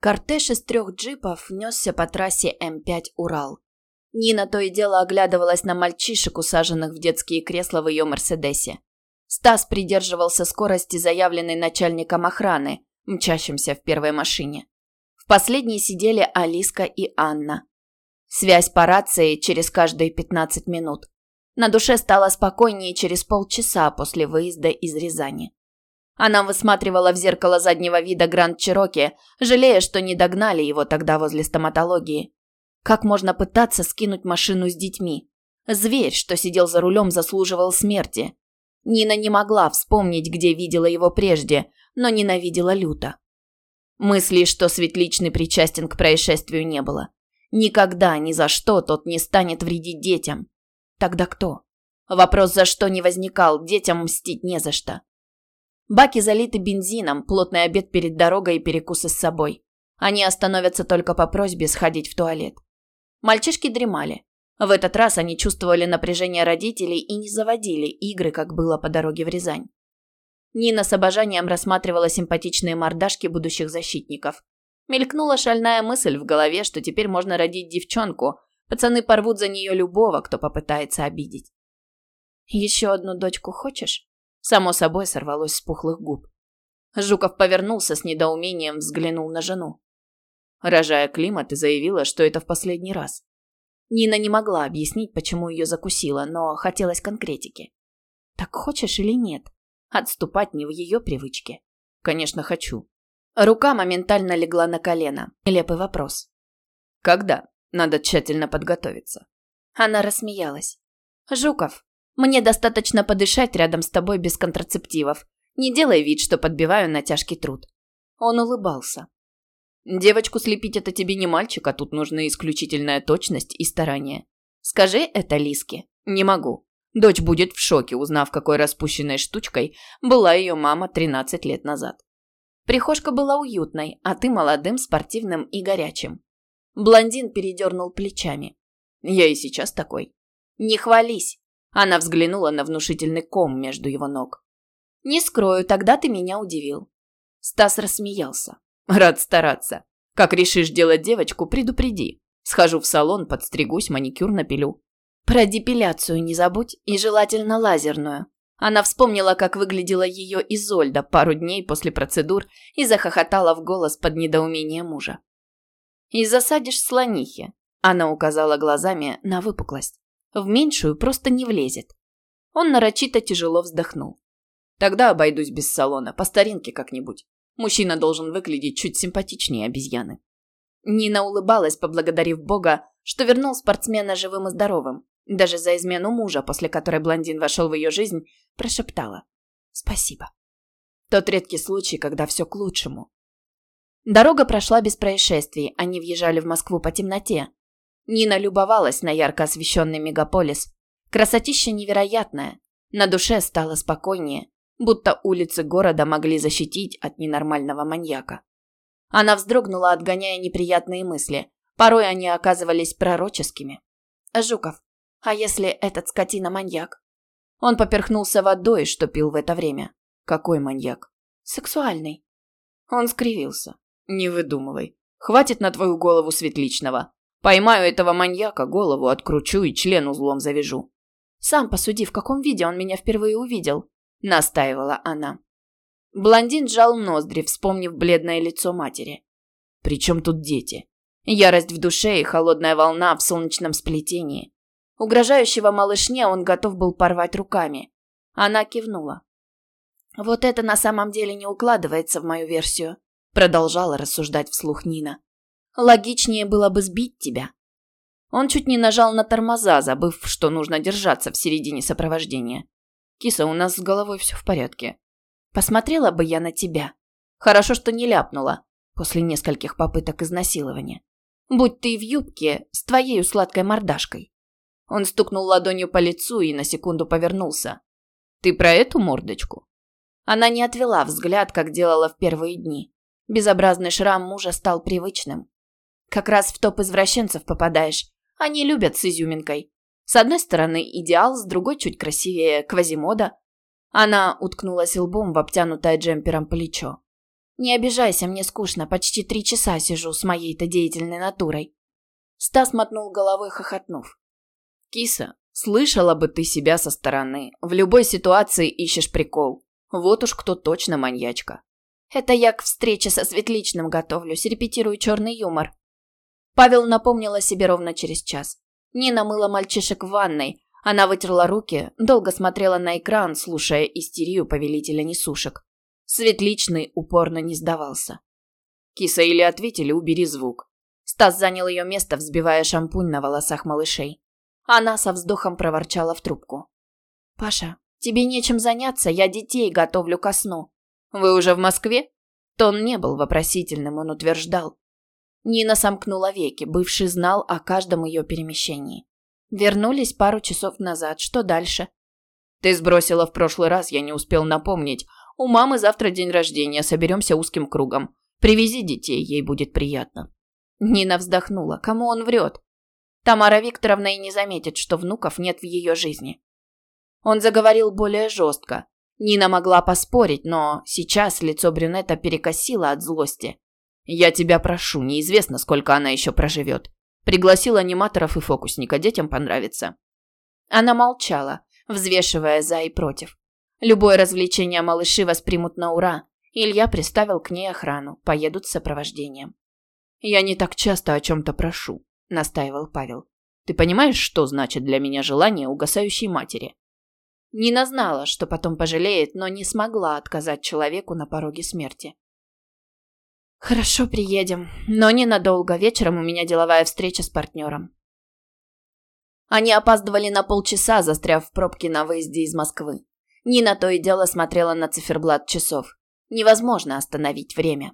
Кортеж из трех джипов несся по трассе М5 «Урал». Нина то и дело оглядывалась на мальчишек, усаженных в детские кресла в ее «Мерседесе». Стас придерживался скорости, заявленной начальником охраны, мчащимся в первой машине. В последней сидели Алиска и Анна. Связь по рации через каждые 15 минут. На душе стало спокойнее через полчаса после выезда из Рязани. Она высматривала в зеркало заднего вида Гранд Чироки, жалея, что не догнали его тогда возле стоматологии. Как можно пытаться скинуть машину с детьми? Зверь, что сидел за рулем, заслуживал смерти. Нина не могла вспомнить, где видела его прежде, но ненавидела люто. Мысли, что Светличный причастен к происшествию, не было. Никогда, ни за что тот не станет вредить детям. Тогда кто? Вопрос «за что» не возникал, детям мстить не за что. Баки залиты бензином, плотный обед перед дорогой и перекусы с собой. Они остановятся только по просьбе сходить в туалет. Мальчишки дремали. В этот раз они чувствовали напряжение родителей и не заводили игры, как было по дороге в Рязань. Нина с обожанием рассматривала симпатичные мордашки будущих защитников. Мелькнула шальная мысль в голове, что теперь можно родить девчонку. Пацаны порвут за нее любого, кто попытается обидеть. «Еще одну дочку хочешь?» Само собой сорвалось с пухлых губ. Жуков повернулся с недоумением, взглянул на жену. Рожая климат и заявила, что это в последний раз. Нина не могла объяснить, почему ее закусило, но хотелось конкретики. «Так хочешь или нет?» Отступать не в ее привычке. «Конечно, хочу». Рука моментально легла на колено. Нелепый вопрос. «Когда?» Надо тщательно подготовиться. Она рассмеялась. «Жуков, мне достаточно подышать рядом с тобой без контрацептивов. Не делай вид, что подбиваю на тяжкий труд». Он улыбался. «Девочку слепить это тебе не мальчик, а тут нужны исключительная точность и старание. Скажи это Лиске. Не могу. Дочь будет в шоке, узнав, какой распущенной штучкой была ее мама 13 лет назад. Прихожка была уютной, а ты молодым, спортивным и горячим. Блондин передернул плечами. Я и сейчас такой. Не хвались. Она взглянула на внушительный ком между его ног. «Не скрою, тогда ты меня удивил». Стас рассмеялся. «Рад стараться. Как решишь делать девочку, предупреди. Схожу в салон, подстригусь, маникюр напилю». «Про депиляцию не забудь, и желательно лазерную». Она вспомнила, как выглядела ее Изольда пару дней после процедур и захохотала в голос под недоумение мужа. «И засадишь слонихи», – она указала глазами на выпуклость. В меньшую просто не влезет. Он нарочито тяжело вздохнул. Тогда обойдусь без салона, по старинке как-нибудь. Мужчина должен выглядеть чуть симпатичнее обезьяны. Нина улыбалась, поблагодарив Бога, что вернул спортсмена живым и здоровым. Даже за измену мужа, после которой блондин вошел в ее жизнь, прошептала «Спасибо». Тот редкий случай, когда все к лучшему. Дорога прошла без происшествий, они въезжали в Москву по темноте, Нина любовалась на ярко освещенный мегаполис. Красотища невероятная. На душе стало спокойнее, будто улицы города могли защитить от ненормального маньяка. Она вздрогнула, отгоняя неприятные мысли. Порой они оказывались пророческими. «Жуков, а если этот скотина маньяк?» Он поперхнулся водой, что пил в это время. «Какой маньяк?» «Сексуальный». Он скривился. «Не выдумывай. Хватит на твою голову светличного. Поймаю этого маньяка, голову откручу и член узлом завяжу. Сам посуди, в каком виде он меня впервые увидел, настаивала она. Блондин сжал ноздри, вспомнив бледное лицо матери. Причем тут дети? Ярость в душе и холодная волна в солнечном сплетении. Угрожающего малышне он готов был порвать руками. Она кивнула. «Вот это на самом деле не укладывается в мою версию», продолжала рассуждать вслух Нина. Логичнее было бы сбить тебя. Он чуть не нажал на тормоза, забыв, что нужно держаться в середине сопровождения. Киса, у нас с головой все в порядке. Посмотрела бы я на тебя. Хорошо, что не ляпнула после нескольких попыток изнасилования. Будь ты в юбке с твоей сладкой мордашкой. Он стукнул ладонью по лицу и на секунду повернулся. Ты про эту мордочку? Она не отвела взгляд, как делала в первые дни. Безобразный шрам мужа стал привычным. Как раз в топ извращенцев попадаешь. Они любят с изюминкой. С одной стороны идеал, с другой чуть красивее квазимода. Она уткнулась лбом в обтянутое джемпером плечо. Не обижайся, мне скучно, почти три часа сижу с моей-то деятельной натурой. Стас мотнул головой, хохотнув. Киса, слышала бы ты себя со стороны. В любой ситуации ищешь прикол. Вот уж кто точно маньячка. Это я к встрече со Светличным готовлюсь, репетирую черный юмор. Павел напомнил о себе ровно через час. Нина мыла мальчишек в ванной. Она вытерла руки, долго смотрела на экран, слушая истерию повелителя несушек. Светличный упорно не сдавался. «Киса, или ответь, или убери звук». Стас занял ее место, взбивая шампунь на волосах малышей. Она со вздохом проворчала в трубку. «Паша, тебе нечем заняться, я детей готовлю ко сну». «Вы уже в Москве?» Тон не был вопросительным, он утверждал. Нина сомкнула веки, бывший знал о каждом ее перемещении. Вернулись пару часов назад, что дальше? «Ты сбросила в прошлый раз, я не успел напомнить. У мамы завтра день рождения, соберемся узким кругом. Привези детей, ей будет приятно». Нина вздохнула. Кому он врет? Тамара Викторовна и не заметит, что внуков нет в ее жизни. Он заговорил более жестко. Нина могла поспорить, но сейчас лицо брюнета перекосило от злости. «Я тебя прошу, неизвестно, сколько она еще проживет. Пригласил аниматоров и фокусника, детям понравится». Она молчала, взвешивая за и против. Любое развлечение малыши воспримут на ура. Илья приставил к ней охрану, поедут с сопровождением. «Я не так часто о чем-то прошу», – настаивал Павел. «Ты понимаешь, что значит для меня желание угасающей матери?» Нина знала, что потом пожалеет, но не смогла отказать человеку на пороге смерти. «Хорошо, приедем, но ненадолго. Вечером у меня деловая встреча с партнером». Они опаздывали на полчаса, застряв в пробке на выезде из Москвы. Нина то и дело смотрела на циферблат часов. Невозможно остановить время.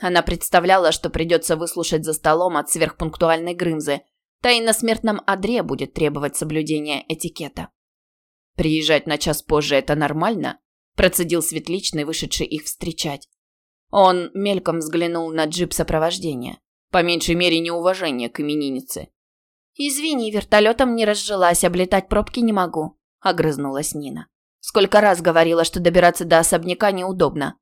Она представляла, что придется выслушать за столом от сверхпунктуальной Грымзы. Та и на смертном одре будет требовать соблюдения этикета. «Приезжать на час позже – это нормально?» – процедил Светличный, вышедший их встречать. Он мельком взглянул на джип сопровождения. По меньшей мере, неуважение к имениннице. «Извини, вертолетом не разжилась, облетать пробки не могу», – огрызнулась Нина. Сколько раз говорила, что добираться до особняка неудобно.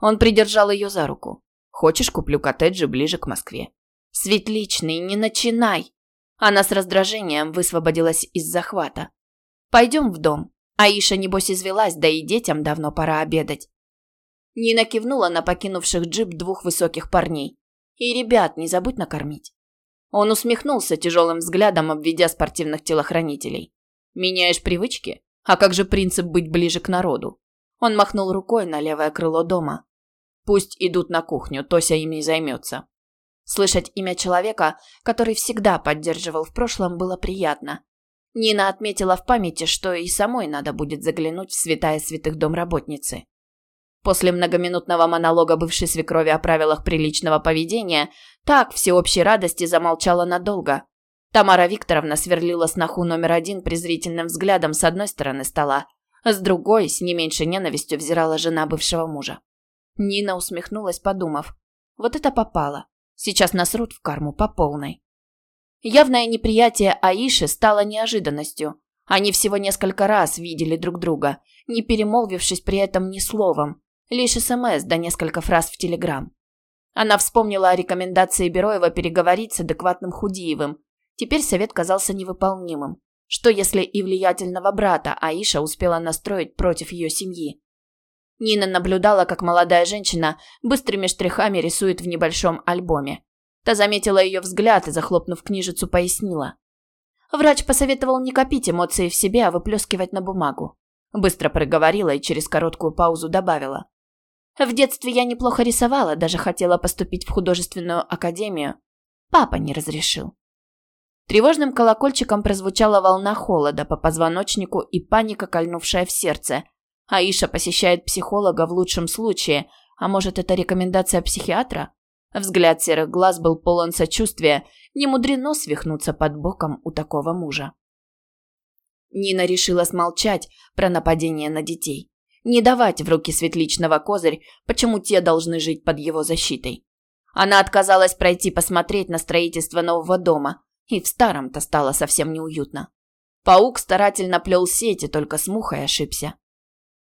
Он придержал ее за руку. «Хочешь, куплю коттеджи ближе к Москве?» «Светличный, не начинай!» Она с раздражением высвободилась из захвата. «Пойдем в дом. Аиша, небось, извелась, да и детям давно пора обедать». Нина кивнула на покинувших джип двух высоких парней. «И ребят не забудь накормить». Он усмехнулся тяжелым взглядом, обведя спортивных телохранителей. «Меняешь привычки?» А как же принцип быть ближе к народу? Он махнул рукой на левое крыло дома. Пусть идут на кухню, Тося ими займется. Слышать имя человека, который всегда поддерживал в прошлом, было приятно. Нина отметила в памяти, что и самой надо будет заглянуть в святая святых домработницы. После многоминутного монолога бывшей свекрови о правилах приличного поведения, так всеобщей радости замолчала надолго, Тамара Викторовна сверлила сноху номер один презрительным взглядом с одной стороны стола, а с другой, с не меньшей ненавистью, взирала жена бывшего мужа. Нина усмехнулась, подумав. Вот это попало. Сейчас насрут в карму по полной. Явное неприятие Аиши стало неожиданностью. Они всего несколько раз видели друг друга, не перемолвившись при этом ни словом, лишь СМС да несколько фраз в Телеграм. Она вспомнила о рекомендации Бероева переговорить с адекватным Худиевым, Теперь совет казался невыполнимым. Что если и влиятельного брата Аиша успела настроить против ее семьи? Нина наблюдала, как молодая женщина быстрыми штрихами рисует в небольшом альбоме. Та заметила ее взгляд и, захлопнув книжицу, пояснила. Врач посоветовал не копить эмоции в себе, а выплескивать на бумагу. Быстро проговорила и через короткую паузу добавила. В детстве я неплохо рисовала, даже хотела поступить в художественную академию. Папа не разрешил. Тревожным колокольчиком прозвучала волна холода по позвоночнику и паника, кольнувшая в сердце. Аиша посещает психолога в лучшем случае, а может, это рекомендация психиатра? Взгляд серых глаз был полон сочувствия, не мудрено свихнуться под боком у такого мужа. Нина решила смолчать про нападение на детей. Не давать в руки Светличного козырь, почему те должны жить под его защитой. Она отказалась пройти посмотреть на строительство нового дома, и в старом-то стало совсем неуютно. Паук старательно плел сети, только с мухой ошибся.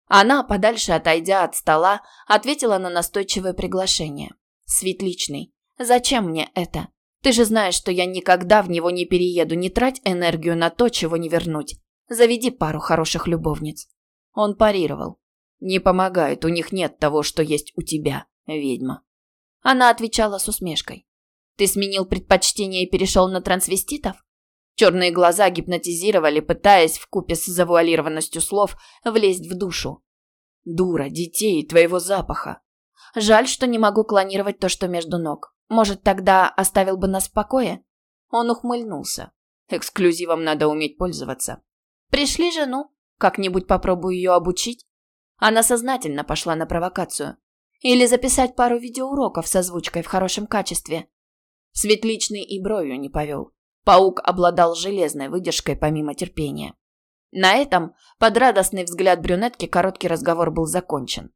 Она, подальше отойдя от стола, ответила на настойчивое приглашение. «Светличный, зачем мне это? Ты же знаешь, что я никогда в него не перееду, не трать энергию на то, чего не вернуть. Заведи пару хороших любовниц». Он парировал. «Не помогает, у них нет того, что есть у тебя, ведьма». Она отвечала с усмешкой. «Ты сменил предпочтение и перешел на трансвеститов?» Черные глаза гипнотизировали, пытаясь в купе с завуалированностью слов влезть в душу. «Дура, детей, твоего запаха!» «Жаль, что не могу клонировать то, что между ног. Может, тогда оставил бы нас в покое?» Он ухмыльнулся. «Эксклюзивом надо уметь пользоваться». «Пришли жену. Как-нибудь попробую ее обучить?» Она сознательно пошла на провокацию. Или записать пару видеоуроков с озвучкой в хорошем качестве. Светличный и бровью не повел. Паук обладал железной выдержкой помимо терпения. На этом, под радостный взгляд брюнетки, короткий разговор был закончен.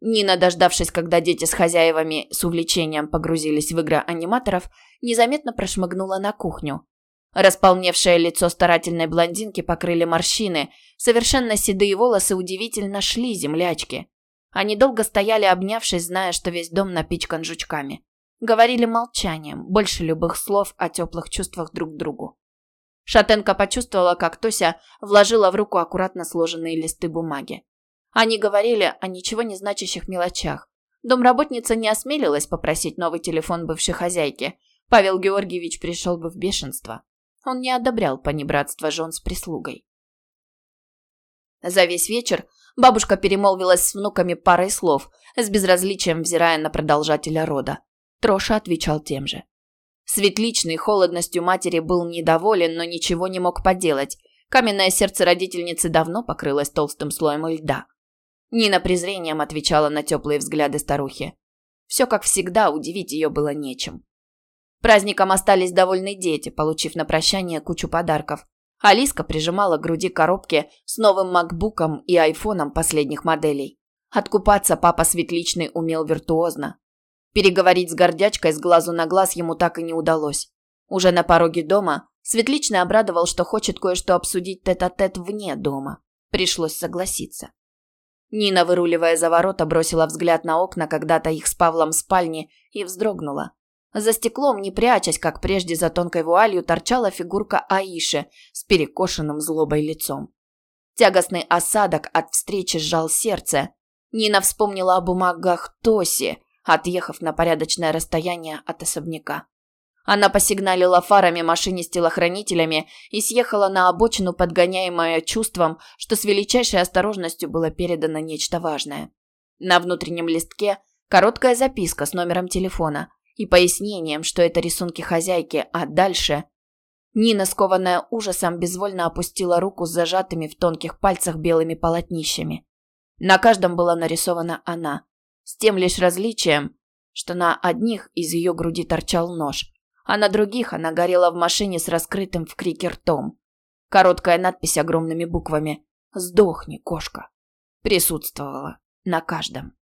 Нина, дождавшись, когда дети с хозяевами с увлечением погрузились в игры аниматоров, незаметно прошмыгнула на кухню. Располневшее лицо старательной блондинки покрыли морщины, совершенно седые волосы удивительно шли землячки. Они долго стояли, обнявшись, зная, что весь дом напичкан жучками. Говорили молчанием, больше любых слов о теплых чувствах друг к другу. Шатенка почувствовала, как Тося вложила в руку аккуратно сложенные листы бумаги. Они говорили о ничего не значащих мелочах. Домработница не осмелилась попросить новый телефон бывшей хозяйки. Павел Георгиевич пришел бы в бешенство. Он не одобрял понебратство жен с прислугой. За весь вечер бабушка перемолвилась с внуками парой слов, с безразличием взирая на продолжателя рода. Троша отвечал тем же. Светличный холодностью матери был недоволен, но ничего не мог поделать. Каменное сердце родительницы давно покрылось толстым слоем льда. Нина презрением отвечала на теплые взгляды старухи. Все как всегда, удивить ее было нечем. Праздником остались довольны дети, получив на прощание кучу подарков. Алиска прижимала к груди коробки с новым макбуком и айфоном последних моделей. Откупаться папа Светличный умел виртуозно. Переговорить с гордячкой с глазу на глаз ему так и не удалось. Уже на пороге дома Светличный обрадовал, что хочет кое-что обсудить тет-а-тет -тет вне дома. Пришлось согласиться. Нина, выруливая за ворота, бросила взгляд на окна когда-то их с Павлом спальни и вздрогнула. За стеклом, не прячась, как прежде за тонкой вуалью, торчала фигурка Аиши с перекошенным злобой лицом. Тягостный осадок от встречи сжал сердце. Нина вспомнила о бумагах Тоси, отъехав на порядочное расстояние от особняка. Она посигналила фарами машине с телохранителями и съехала на обочину, подгоняемая чувством, что с величайшей осторожностью было передано нечто важное. На внутреннем листке короткая записка с номером телефона и пояснением, что это рисунки хозяйки, а дальше... Нина, скованная ужасом, безвольно опустила руку с зажатыми в тонких пальцах белыми полотнищами. На каждом была нарисована она, с тем лишь различием, что на одних из ее груди торчал нож, а на других она горела в машине с раскрытым в крике ртом. Короткая надпись огромными буквами «Сдохни, кошка!» присутствовала на каждом.